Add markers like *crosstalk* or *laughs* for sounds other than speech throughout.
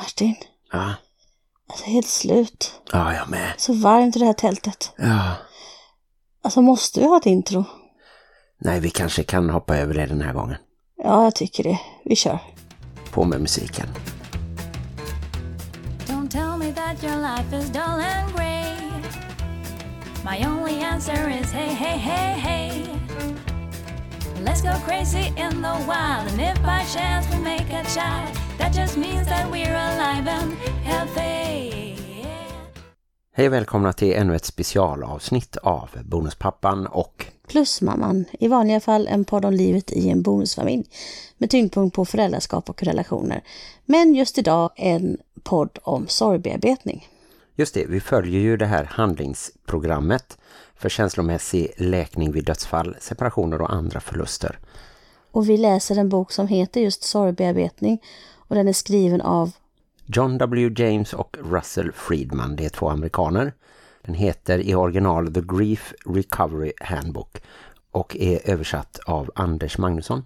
Martin, Ja, alltså helt slut. ja jag med. Så varmt i det här tältet. Ja. Alltså måste vi ha ett intro? Nej, vi kanske kan hoppa över det den här gången. Ja, jag tycker det. Vi kör. På med musiken. Don't tell me that your life is dull and grey. My only answer is hey, hey, hey, hey. Let's go crazy in the wild, and if by chance we make a child, that just means that we're alive and healthy. Hej och välkomna till ännu ett specialavsnitt av Bonuspappan och Plusmamman, i vanliga fall en podd om livet i en bonusfamilj med tyngdpunkt på föräldraskap och relationer. Men just idag en podd om sorgbearbetning. just det, vi följer ju det här handlingsprogrammet för känslomässig läkning vid dödsfall, separationer och andra förluster. Och vi läser en bok som heter just sorgbearbetning och den är skriven av John W. James och Russell Friedman, det är två amerikaner. Den heter i original The Grief Recovery Handbook och är översatt av Anders Magnusson.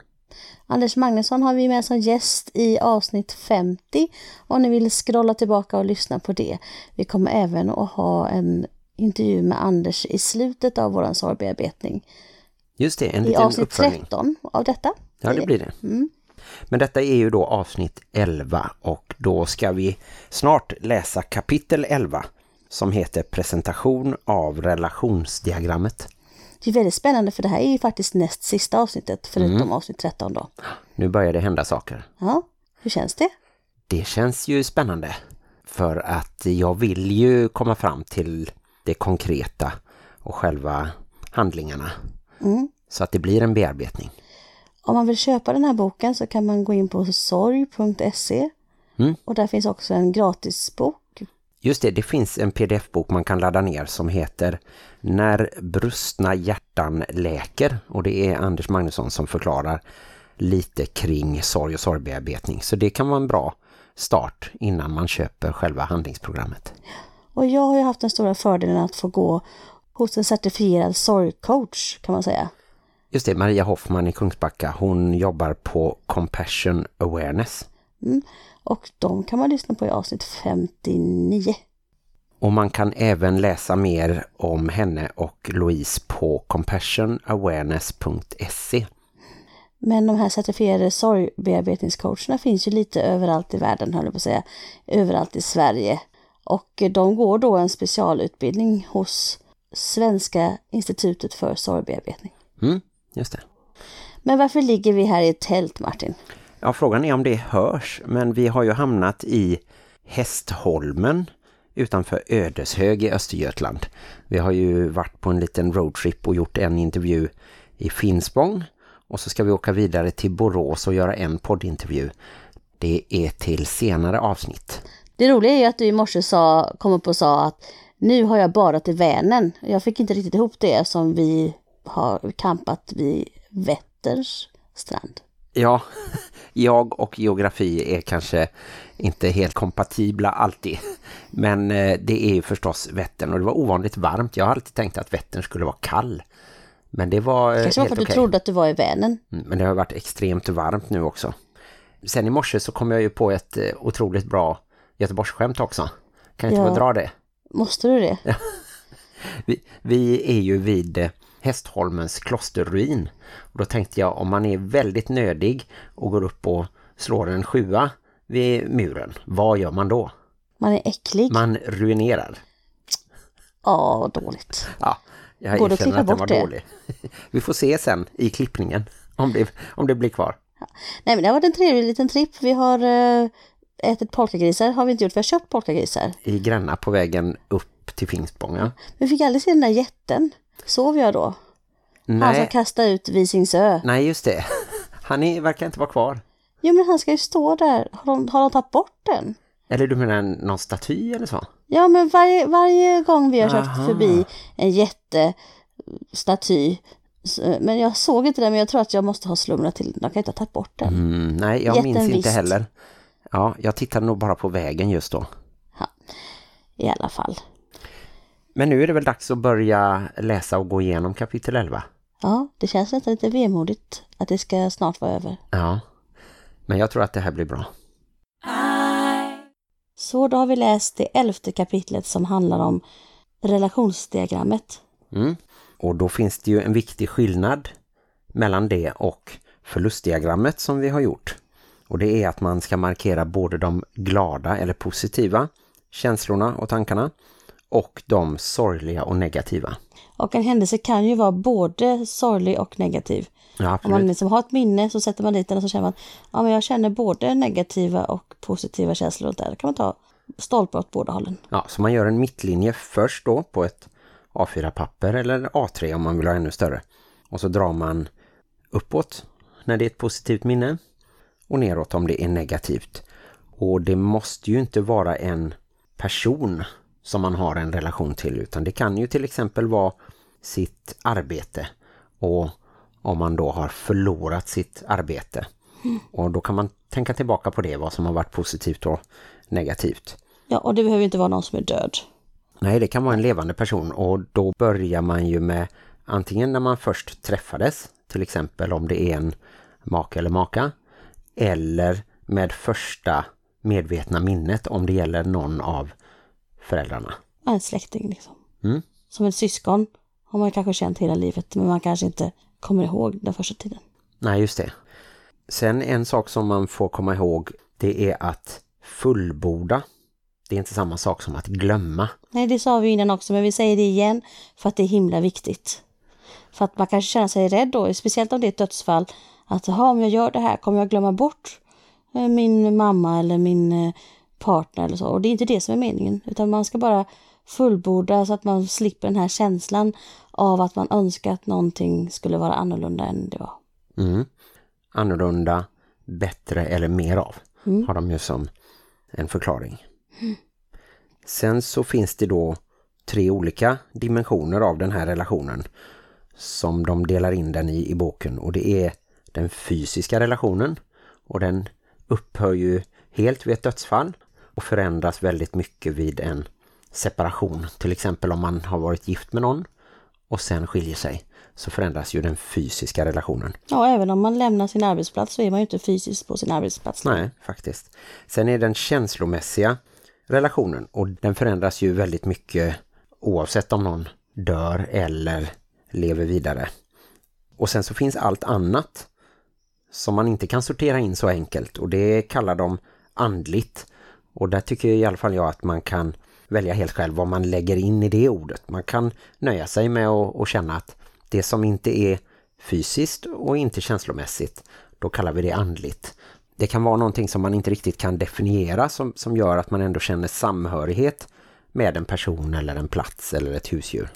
Anders Magnusson har vi med som gäst i avsnitt 50 om ni vill scrolla tillbaka och lyssna på det. Vi kommer även att ha en intervju med Anders i slutet av vår sorgbearbetning. Just det, en I liten avsnitt uppföljning. 13 av detta. Ja, det blir det. Men detta är ju då avsnitt 11 och då ska vi snart läsa kapitel 11 som heter Presentation av relationsdiagrammet. Det är väldigt spännande för det här är ju faktiskt näst sista avsnittet förutom avsnitt 13 då. Nu börjar det hända saker. Ja, hur känns det? Det känns ju spännande för att jag vill ju komma fram till det konkreta och själva handlingarna. Så att det blir en bearbetning. Om man vill köpa den här boken så kan man gå in på sorg.se Mm. och där finns också en gratisbok. Just det, det finns en pdf-bok man kan ladda ner som heter När brustna hjärtan läker och det är Anders Magnusson som förklarar lite kring sorg och sorgbearbetning. Så det kan vara en bra start innan man köper själva handlingsprogrammet. Och jag har ju haft den stora fördelen att få gå hos en certifierad sorgcoach kan man säga. Just det, Maria Hoffman i Kungsbacka, hon jobbar på Compassion Awareness. Och de kan man lyssna på i avsnitt 59. Och man kan även läsa mer om henne och Louise på compassionawareness.se. Men de här certifierade sorgbearbetningscoacherna finns ju lite överallt i världen, höll jag på att säga. Överallt i Sverige. Och de går då en specialutbildning hos Svenska institutet för sorgbearbetning. Mm, just det. Men varför ligger vi här i ett tält, Martin? Ja, frågan är om det hörs, men vi har ju hamnat i Hästholmen utanför Ödeshög i Östergötland. Vi har ju varit på en liten roadtrip och gjort en intervju i Finspång och så ska vi åka vidare till Borås och göra en poddintervju. Det är till senare avsnitt. Det roliga är ju att du i morse sa, kom upp och sa att nu har jag badat i Vänern. Jag fick inte riktigt ihop det som vi har kampat vid Vätterns strand. Ja, *laughs* jag och geografi är kanske inte helt kompatibla alltid. Men eh, det är ju förstås Vättern och det var ovanligt varmt. Jag har alltid tänkt att Vättern skulle vara kall. Men det var eh, Kanske var för att du trodde att du var i Vänern. Mm, Men det har varit extremt varmt nu också. Sen i morse så kom jag ju på ett eh, otroligt bra Göteborgsskämt också. Kan jag inte Ja. få dra det? Måste du det? *laughs* Vi, vi är ju vid Hästholmens klosterruin. Och då tänkte jag om man är väldigt nödig och går upp och slår en sjua vid muren. Vad gör man då? Man är äcklig. Man ruinerar. Ja, dåligt. Ja, jag Går erkänner att den var det? dålig. *laughs* Vi får se sen i klippningen om det, om det blir kvar. Nej, men det har varit en trevlig liten tripp. Vi har eh, ätit polkagrisar. Har vi inte gjort. Vi har köpt polkagrisar. I Gränna på vägen upp till Finspång. Ja. Men vi fick aldrig se den där jätten. Sov jag då? Han som Nej, kastade ut Visingsö. nej, just det. *laughs* Han är, verkar inte vara kvar. Jo, men han ska ju stå där. Har de, har de tagit bort den? Eller du menar en- någon staty eller så? Ja, men varje, varje gång vi har kört förbi en jättestaty. Men jag såg inte den, men jag tror att jag måste ha slumrat till. De kan inte ha tagit bort den. Mm, nej, jag minns Jätten inte visst. heller. Ja, jag tittade nog bara på vägen just då. I alla fall. Men nu är det väl dags att börja läsa och gå igenom kapitel 11. Ja, det känns nästan lite vemodigt att det ska snart vara över. Ja, men jag tror att det här blir bra. Så då har vi läst det elfte kapitlet som handlar om relationsdiagrammet. Mm. Och då finns det ju en viktig skillnad mellan det och förlustdiagrammet som vi har gjort. Och det är att man ska markera både de glada eller positiva känslorna och tankarna och de sorgliga och negativa. Och en händelse kan ju vara både sorglig och negativ. Ja, Om man liksom har ett minne så sätter man dit den och så känner man ja men jag känner både negativa och positiva känslor och där. Då kan man ta stolpar åt båda hållen. Ja, så man gör en mittlinje först då på ett A4-papper eller A3 om man vill ha ännu större. Och så drar man uppåt när det är ett positivt minne och neråt om det är negativt. Och det måste ju inte vara en person som man har en relation till utan det kan ju till exempel vara sitt arbete och om man då har förlorat sitt arbete. Och då kan man tänka tillbaka på det, vad som har varit positivt och negativt. Ja och det behöver inte vara någon som är död. Nej, det kan vara en levande person och då börjar man ju med antingen när man först träffades, till exempel om det är en make eller maka, eller med första medvetna minnet om det gäller någon av föräldrarna. Ja, En släkting liksom. Mm. Som ett syskon har man kanske känt hela livet men man kanske inte kommer ihåg den första tiden. Nej, just det. Sen en sak som man får komma ihåg, det är att fullborda. Det är inte samma sak som att glömma. Nej, det sa vi innan också, men vi säger det igen för att det är himla viktigt. För att man kanske känner sig rädd då, speciellt om det är ett dödsfall, att "Jaha, om jag gör det här kommer jag glömma bort eh, min mamma eller min eh, partner eller så. Och det är inte det som är meningen, utan man ska bara fullborda så att man slipper den här känslan av att man önskar att någonting skulle vara annorlunda än det var. Mm. Annorlunda, bättre eller mer av har de ju som en förklaring. Sen så finns det då tre olika dimensioner av den här relationen som de delar in den i i boken och det är den fysiska relationen och den upphör ju helt vid ett dödsfall och förändras väldigt mycket vid en separation. Till exempel om man har varit gift med någon och sen skiljer sig så förändras ju den fysiska relationen. Ja, även om man lämnar sin arbetsplats så är man ju inte fysiskt på sin arbetsplats. Nej, faktiskt. Sen är den känslomässiga relationen och den förändras ju väldigt mycket oavsett om någon dör eller lever vidare. Och sen så finns allt annat som man inte kan sortera in så enkelt och det kallar de andligt. Och där tycker i alla fall jag att man kan välja helt själv vad man lägger in i det ordet. Man kan nöja sig med att, att känna att det som inte är fysiskt och inte känslomässigt, då kallar vi det andligt. Det kan vara någonting som man inte riktigt kan definiera som, som gör att man ändå känner samhörighet med en person eller en plats eller ett husdjur.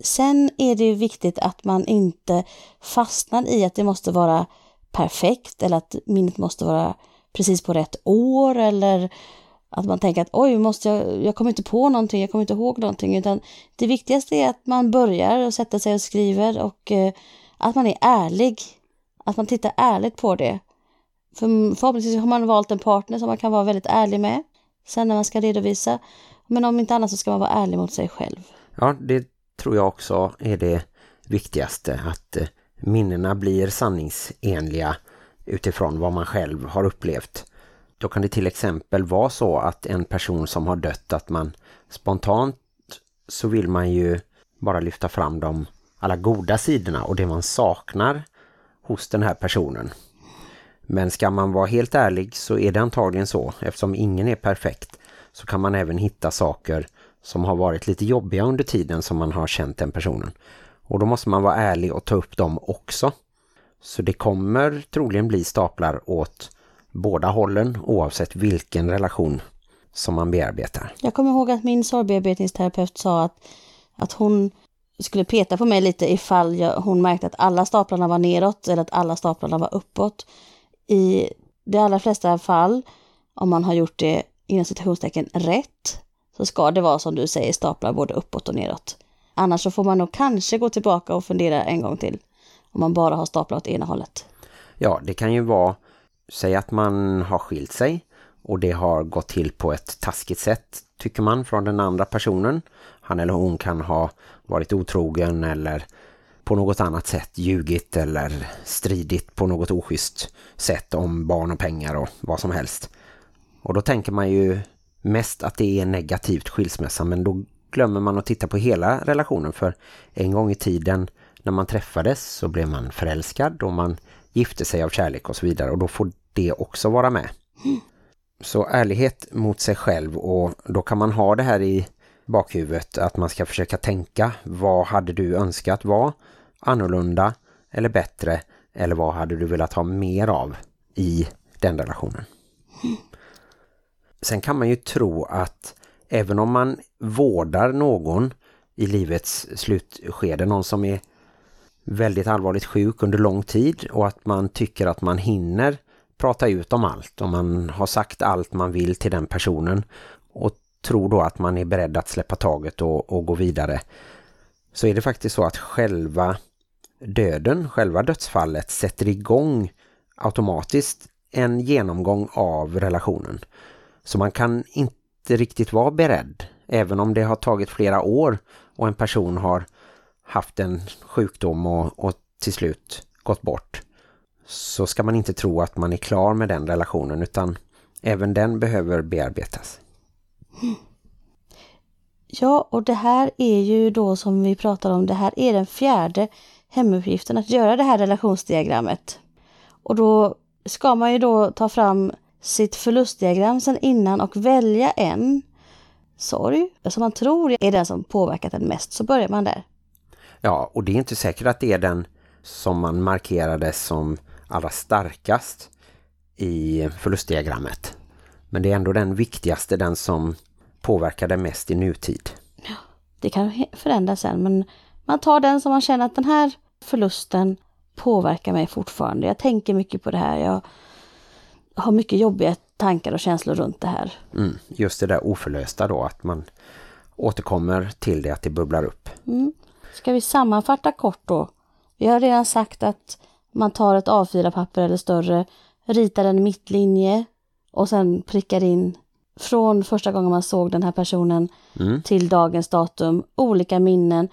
Sen är det ju viktigt att man inte fastnar i att det måste vara perfekt eller att minnet måste vara precis på rätt år eller att man tänker att oj, måste jag, jag kommer inte på någonting, jag kommer inte ihåg någonting utan det viktigaste är att man börjar och sätter sig och skriver och eh, att man är ärlig, att man tittar ärligt på det. För förhoppningsvis har man valt en partner som man kan vara väldigt ärlig med sen när man ska redovisa. Men om inte annat så ska man vara ärlig mot sig själv. Ja, det tror jag också är det viktigaste, att eh, minnena blir sanningsenliga utifrån vad man själv har upplevt. Då kan det till exempel vara så att en person som har dött, att man spontant så vill man ju bara lyfta fram de alla goda sidorna och det man saknar hos den här personen. Men ska man vara helt ärlig så är det antagligen så, eftersom ingen är perfekt, så kan man även hitta saker som har varit lite jobbiga under tiden som man har känt den personen. Och då måste man vara ärlig och ta upp dem också. Så det kommer troligen bli staplar åt båda hållen oavsett vilken relation som man bearbetar. Jag kommer ihåg att min sorgbearbetningsterapeut sa att, att hon skulle peta på mig lite ifall jag, hon märkte att alla staplarna var neråt eller att alla staplarna var uppåt. I de allra flesta fall, om man har gjort det inom citationstecken rätt, så ska det vara som du säger staplar både uppåt och neråt. Annars så får man nog kanske gå tillbaka och fundera en gång till om man bara har staplar åt ena hållet. Ja, det kan ju vara, säg att man har skilt sig och det har gått till på ett taskigt sätt tycker man från den andra personen. Han eller hon kan ha varit otrogen eller på något annat sätt ljugit eller stridit på något oschysst sätt om barn och pengar och vad som helst. Och då tänker man ju mest att det är negativt skilsmässa men då glömmer man att titta på hela relationen för en gång i tiden när man träffades så blev man förälskad och man gifte sig av kärlek och så vidare och då får det också vara med. Så ärlighet mot sig själv och då kan man ha det här i bakhuvudet att man ska försöka tänka vad hade du önskat vara annorlunda eller bättre eller vad hade du velat ha mer av i den relationen. Sen kan man ju tro att även om man vårdar någon i livets slutskede, någon som är väldigt allvarligt sjuk under lång tid och att man tycker att man hinner prata ut om allt och man har sagt allt man vill till den personen och tror då att man är beredd att släppa taget och, och gå vidare så är det faktiskt så att själva döden, själva dödsfallet sätter igång automatiskt en genomgång av relationen. Så man kan inte riktigt vara beredd, även om det har tagit flera år och en person har haft en sjukdom och, och till slut gått bort. Så ska man inte tro att man är klar med den relationen utan även den behöver bearbetas. Ja, och det här är ju då som vi pratar om, det här är den fjärde hemuppgiften att göra det här relationsdiagrammet. Och då ska man ju då ta fram sitt förlustdiagram sen innan och välja en sorg som man tror är den som påverkat en mest. Så börjar man där. Ja, och det är inte säkert att det är den som man markerade som allra starkast i förlustdiagrammet. Men det är ändå den viktigaste, den som påverkade mest i nutid. Det kan förändras sen men man tar den som man känner att den här förlusten påverkar mig fortfarande. Jag tänker mycket på det här. Jag har mycket jobbiga tankar och känslor runt det här. Mm, just det där oförlösta då, att man återkommer till det, att det bubblar upp. Mm. Ska vi sammanfatta kort då? Vi har redan sagt att man tar ett A4-papper eller större, ritar en mittlinje och sen prickar in från första gången man såg den här personen Mm. till dagens datum, olika minnen.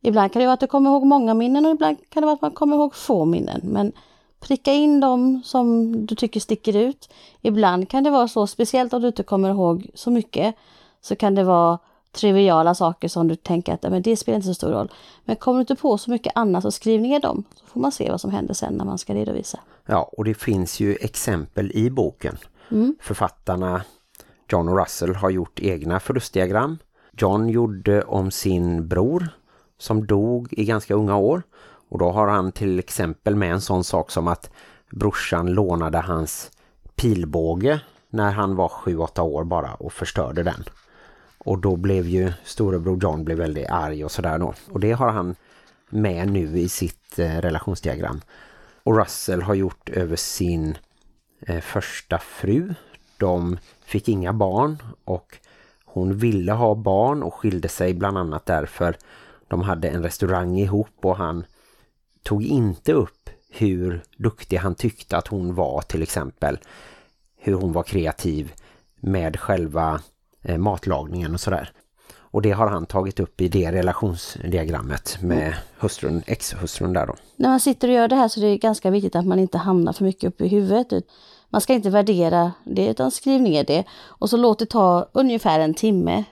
Ibland kan det vara att du kommer ihåg många minnen och ibland kan det vara att man kommer ihåg få minnen. Men pricka in dem som du tycker sticker ut. Ibland kan det vara så, speciellt om du inte kommer ihåg så mycket, så kan det vara triviala saker som du tänker att men det spelar inte så stor roll. Men kommer du inte på så mycket annat så skriv ner dem. Så får man se vad som händer sen när man ska redovisa. Ja, och det finns ju exempel i boken. Författarna John och Russell har gjort egna förlustdiagram. John gjorde om sin bror som dog i ganska unga år. Och då har han till exempel med en sån sak som att brorsan lånade hans pilbåge när han var 7-8 år bara och förstörde den. Och då blev ju storebror John blev väldigt arg och sådär då. Och det har han med nu i sitt eh, relationsdiagram. Och Russell har gjort över sin eh, första fru. De fick inga barn och hon ville ha barn och skilde sig bland annat därför de hade en restaurang ihop och han tog inte upp hur duktig han tyckte att hon var till exempel. Hur hon var kreativ med själva matlagningen och sådär. Och det har han tagit upp i det relationsdiagrammet med hustrun, ex-hustrun där då. När man sitter och gör det här så är det ganska viktigt att man inte hamnar för mycket upp i huvudet. Man ska inte värdera det utan skriv ner det och så låt det ta ungefär en timme.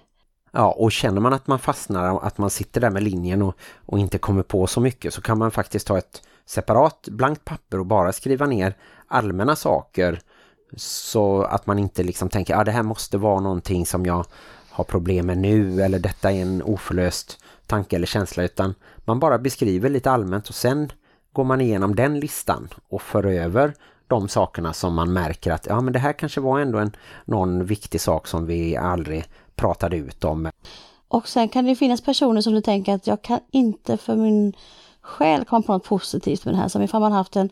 Ja, och känner man att man fastnar, att man sitter där med linjen och, och inte kommer på så mycket så kan man faktiskt ta ett separat blankt papper och bara skriva ner allmänna saker så att man inte liksom tänker att ah, det här måste vara någonting som jag har problem med nu eller detta är en oförlöst tanke eller känsla utan man bara beskriver lite allmänt och sen går man igenom den listan och för över de sakerna som man märker att ja men det här kanske var ändå en någon viktig sak som vi aldrig pratade ut om. Och sen kan det finnas personer som du tänker att jag kan inte för min själ komma på något positivt med det här. Som ifall man haft en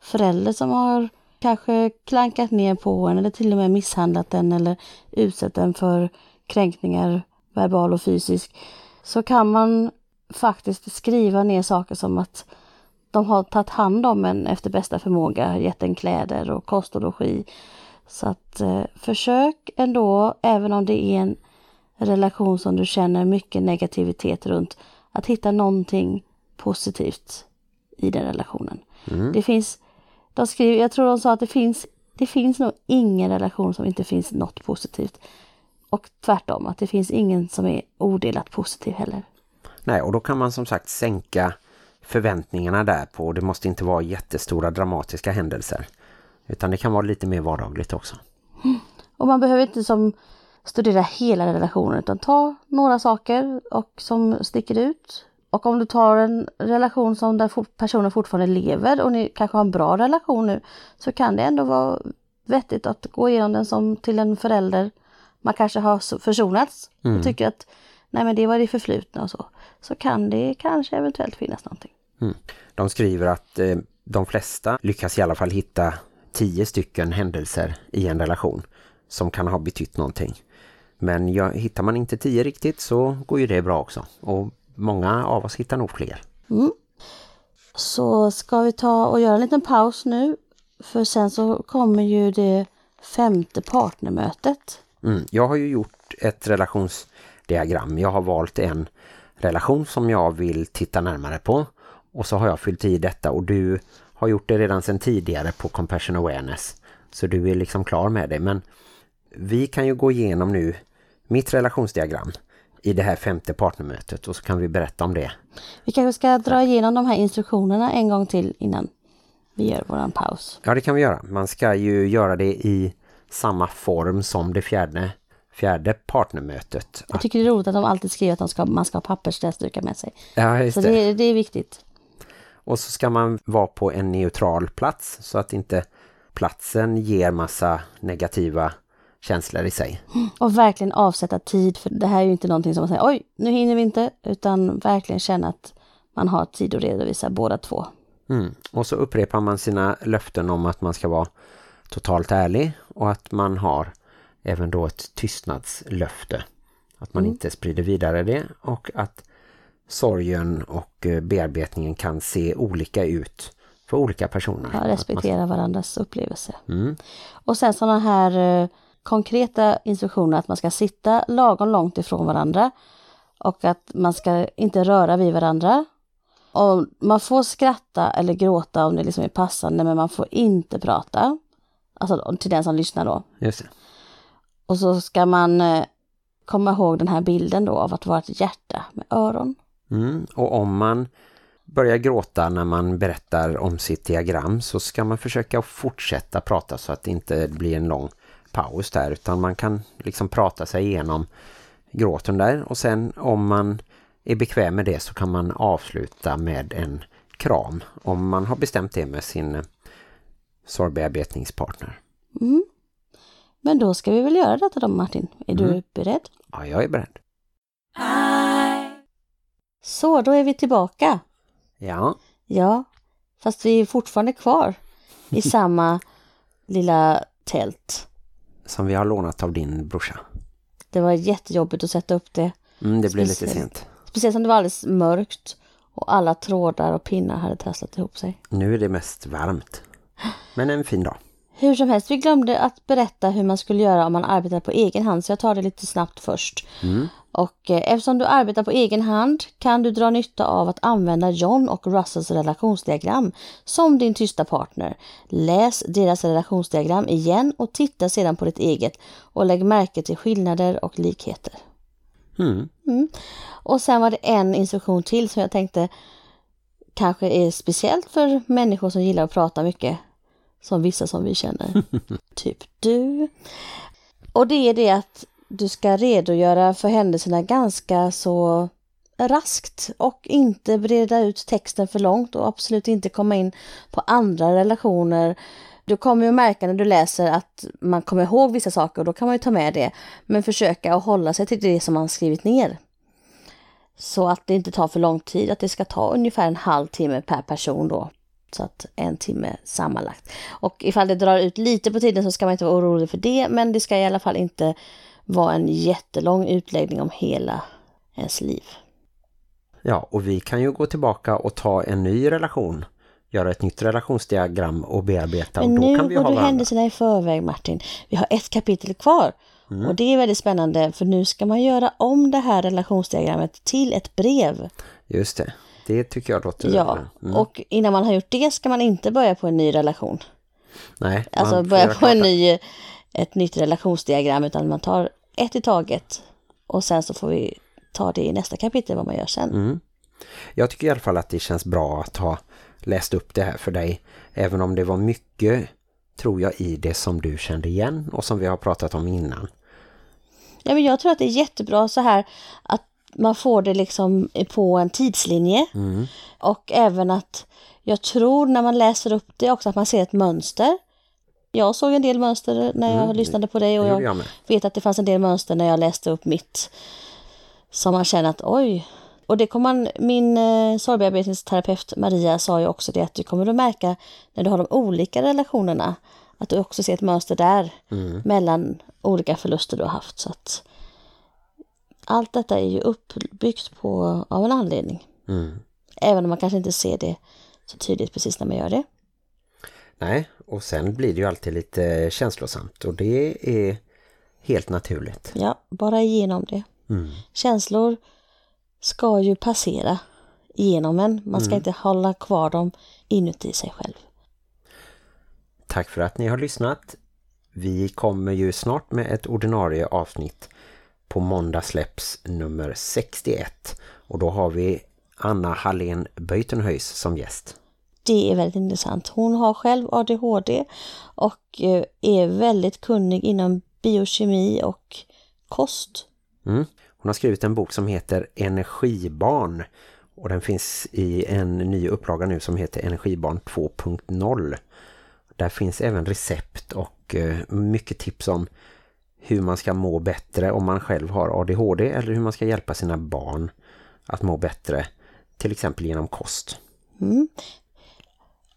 förälder som har kanske klankat ner på en eller till och med misshandlat den eller utsatt den för kränkningar, verbal och fysisk. Så kan man faktiskt skriva ner saker som att de har tagit hand om en efter bästa förmåga, gett en kläder och kost och logi. Så att eh, försök ändå, även om det är en relation som du känner mycket negativitet runt, att hitta någonting positivt i den relationen. Det finns, de skriver, jag tror de sa att det finns, det finns nog ingen relation som inte finns något positivt. Och tvärtom, att det finns ingen som är odelat positiv heller. Nej, och då kan man som sagt sänka förväntningarna där på. Det måste inte vara jättestora dramatiska händelser. Utan det kan vara lite mer vardagligt också. Och man behöver inte som studera hela relationen utan ta några saker och som sticker ut. Och om du tar en relation som där personen fortfarande lever och ni kanske har en bra relation nu så kan det ändå vara vettigt att gå igenom den som till en förälder. Man kanske har försonats och tycker att nej men det var det förflutna och så. Så kan det kanske eventuellt finnas någonting. De skriver att eh, de flesta lyckas i alla fall hitta tio stycken händelser i en relation som kan ha betytt någonting. Men ja, hittar man inte tio riktigt så går ju det bra också. Och många av oss hittar nog fler. Så ska vi ta och göra en liten paus nu. För sen så kommer ju det femte partnermötet. Mm. Jag har ju gjort ett relationsdiagram. Jag har valt en relation som jag vill titta närmare på. Och så har jag fyllt i detta och du har gjort det redan sedan tidigare på Compassion Awareness. Så du är liksom klar med det. Men vi kan ju gå igenom nu mitt relationsdiagram i det här femte partnermötet och så kan vi berätta om det. Vi kanske ska dra igenom de här instruktionerna en gång till innan vi gör våran paus. Ja, det kan vi göra. Man ska ju göra det i samma form som det fjärde, fjärde partnermötet. Jag tycker det är roligt att de alltid skriver att ska, man ska ha pappersläsdukar med sig. Ja, just Så det. det, det är viktigt. Och så ska man vara på en neutral plats så att inte platsen ger massa negativa känslor i sig. Och verkligen avsätta tid för det här är ju inte någonting som man säger oj, nu hinner vi inte. Utan verkligen känna att man har tid att redovisa båda två. Mm. Och så upprepar man sina löften om att man ska vara totalt ärlig och att man har även då ett tystnadslöfte. Att man inte sprider vidare det och att sorgen och eh, bearbetningen kan se olika ut för olika personer. Ja, Att man- respektera varandras upplevelse. Mm. Och sen sådana här eh, konkreta instruktioner att man ska sitta lagom långt ifrån varandra och att man ska inte röra vid varandra. Och man får skratta eller gråta om det liksom är passande men man får inte prata. Alltså till den som lyssnar då. Just det. Och så ska man eh, komma ihåg den här bilden då av att vara ett hjärta med öron. Mm. Och om man börjar gråta när man berättar om sitt diagram så ska man försöka fortsätta prata så att det inte blir en lång paus där utan man kan liksom prata sig igenom gråten där och sen om man är bekväm med det så kan man avsluta med en kram om man har bestämt det med sin eh, sorgbearbetningspartner. Men då ska vi väl göra detta då Martin. Är du beredd? Ja, jag är beredd. Så, då är vi tillbaka. Ja, Ja, fast vi är fortfarande kvar i *laughs* samma lilla tält. Som vi har lånat av din brorsa. Det var jättejobbigt att sätta upp det. Mm, det blir lite sent. Speciellt som det var alldeles mörkt och alla trådar och pinnar hade trasslat ihop sig. Nu är det mest varmt. Men en fin dag. Hur som helst, vi glömde att berätta hur man skulle göra om man arbetar på egen hand, så jag tar det lite snabbt först. Och eh, eftersom du arbetar på egen hand kan du dra nytta av att använda John och Russells relationsdiagram som din tysta partner. Läs deras relationsdiagram igen och titta sedan på ditt eget och lägg märke till skillnader och likheter. Mm. Och sen var det en instruktion till som jag tänkte kanske är speciellt för människor som gillar att prata mycket. Som vissa som vi känner. *laughs* typ du. Och det är det att du ska redogöra för händelserna ganska så raskt och inte breda ut texten för långt och absolut inte komma in på andra relationer. Du kommer ju märka när du läser att man kommer ihåg vissa saker och då kan man ju ta med det. Men försöka att hålla sig till det som man skrivit ner. Så att det inte tar för lång tid, att det ska ta ungefär en halvtimme per person då. Så att en timme sammanlagt. Och ifall det drar ut lite på tiden så ska man inte vara orolig för det, men det ska i alla fall inte vara en jättelång utläggning om hela ens liv. Ja, och vi kan ju gå tillbaka och ta en ny relation. Göra ett nytt relationsdiagram och bearbeta. Men och då nu kan vi går ha du händelserna i förväg Martin. Vi har ett kapitel kvar. Mm. Och det är väldigt spännande för nu ska man göra om det här relationsdiagrammet till ett brev. Just det. Det tycker jag låter... Ja, Mm. och innan man har gjort det ska man inte börja på en ny relation. Nej, Alltså börja på en ny, ett nytt relationsdiagram utan man tar ett i taget och sen så får vi ta det i nästa kapitel vad man gör sen. Mm. Jag tycker i alla fall att det känns bra att ha läst upp det här för dig. Även om det var mycket, tror jag, i det som du kände igen och som vi har pratat om innan. Ja, men jag tror att det är jättebra så här att man får det liksom på en tidslinje. Och även att jag tror när man läser upp det också att man ser ett mönster. Jag såg en del mönster när jag lyssnade på dig och jag, jag vet att det fanns en del mönster när jag läste upp mitt. Som man känner att oj. Och det kommer man, min eh, sorgbearbetningsterapeut Maria sa ju också det att du kommer att märka när du har de olika relationerna att du också ser ett mönster där mellan olika förluster du har haft. Så att allt detta är ju uppbyggt på, av en anledning. Mm. Även om man kanske inte ser det så tydligt precis när man gör det. Nej, och sen blir det ju alltid lite känslosamt och det är helt naturligt. Ja, bara igenom det. Mm. Känslor ska ju passera igenom en. Man ska inte hålla kvar dem inuti sig själv. Tack för att ni har lyssnat. Vi kommer ju snart med ett ordinarie avsnitt. På måndag släpps nummer 61 och då har vi Anna Hallén Böjtenhöjs som gäst. Det är väldigt intressant. Hon har själv ADHD och eh, är väldigt kunnig inom biokemi och kost. Mm. Hon har skrivit en bok som heter Energibarn och den finns i en ny upplaga nu som heter Energibarn 2.0. Där finns även recept och eh, mycket tips om hur man ska må bättre om man själv har ADHD eller hur man ska hjälpa sina barn att må bättre, till exempel genom kost.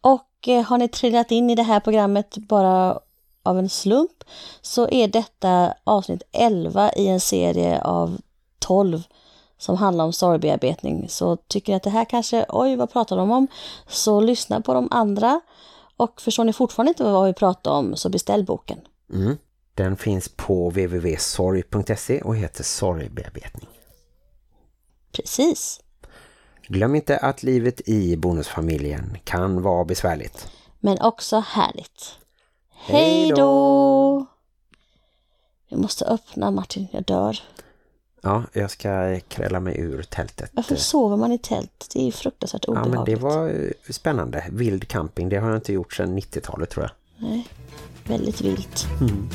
Och eh, har ni trillat in i det här programmet bara av en slump så är detta avsnitt 11 i en serie av 12 som handlar om sorgbearbetning. Så tycker ni att det här kanske, oj vad pratar de om? Så lyssna på de andra. Och förstår ni fortfarande inte vad vi pratar om så beställ boken. Mm. Den finns på www.sorg.se och heter Sorgbearbetning. Precis. Glöm inte att livet i bonusfamiljen kan vara besvärligt. Men också härligt. Hej då! Vi måste öppna Martin, jag dör. Ja, jag ska kräla mig ur tältet. Varför sover man i tält? Det är ju fruktansvärt Ja, obehagligt. men det var eh, spännande. Vild camping, det har jag inte gjort sedan 90-talet tror jag. Nej, väldigt vilt. Mm.